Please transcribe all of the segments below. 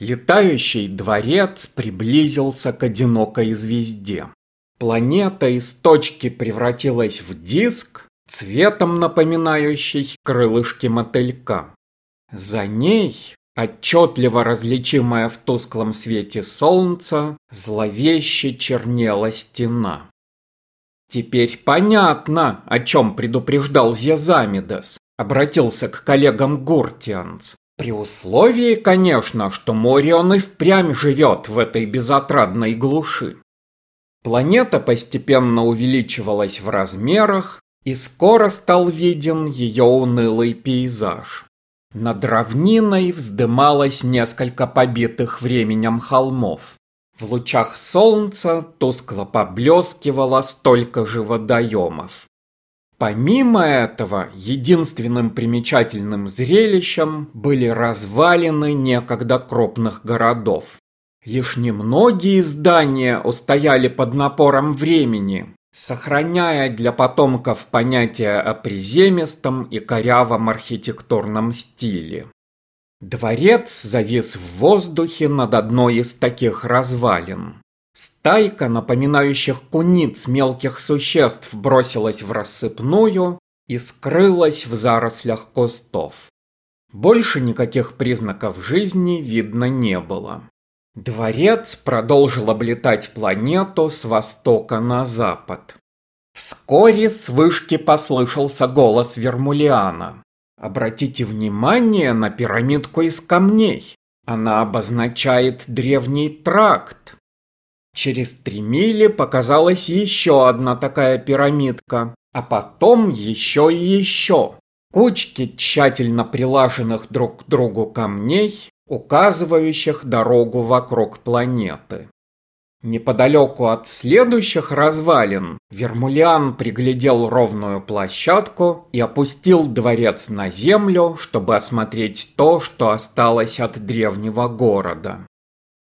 летающий дворец приблизился к одинокой звезде. Планета из точки превратилась в диск, цветом напоминающий крылышки мотылька. За ней, отчетливо различимая в тусклом свете солнца, зловеще чернела стена. Теперь понятно, о чем предупреждал Зезамидес, обратился к коллегам Гуртианц. При условии, конечно, что Морион и впрямь живет в этой безотрадной глуши. Планета постепенно увеличивалась в размерах, и скоро стал виден ее унылый пейзаж. Над равниной вздымалось несколько побитых временем холмов. В лучах солнца тускло поблескивало столько же водоемов. Помимо этого, единственным примечательным зрелищем были развалины некогда крупных городов. Лишь немногие здания устояли под напором времени, сохраняя для потомков понятие о приземистом и корявом архитектурном стиле. Дворец завис в воздухе над одной из таких развалин. Стайка, напоминающих куниц мелких существ, бросилась в рассыпную и скрылась в зарослях кустов. Больше никаких признаков жизни видно не было. Дворец продолжил облетать планету с востока на запад. Вскоре с вышки послышался голос Вермулиана. Обратите внимание на пирамидку из камней. Она обозначает древний тракт. Через три мили показалась еще одна такая пирамидка, а потом еще и еще. Кучки тщательно прилаженных друг к другу камней указывающих дорогу вокруг планеты. Неподалеку от следующих развалин Вермулиан приглядел ровную площадку и опустил дворец на землю, чтобы осмотреть то, что осталось от древнего города.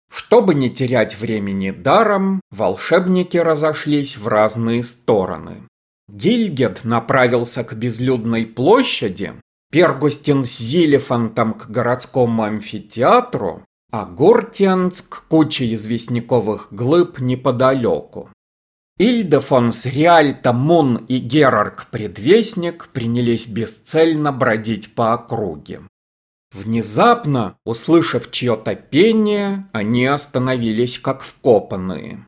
Чтобы не терять времени даром, волшебники разошлись в разные стороны. Гильгет направился к безлюдной площади, Пергустин с Зилефантом к городскому амфитеатру, а Гортианц к куче известняковых глыб неподалеку. Ильдефон с Риальто, Мун и Герарк-предвестник принялись бесцельно бродить по округе. Внезапно, услышав чье-то пение, они остановились как вкопанные.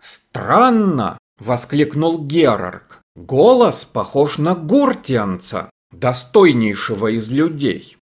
«Странно!» — воскликнул Герарк. «Голос похож на Гуртианца, достойнейшего из людей.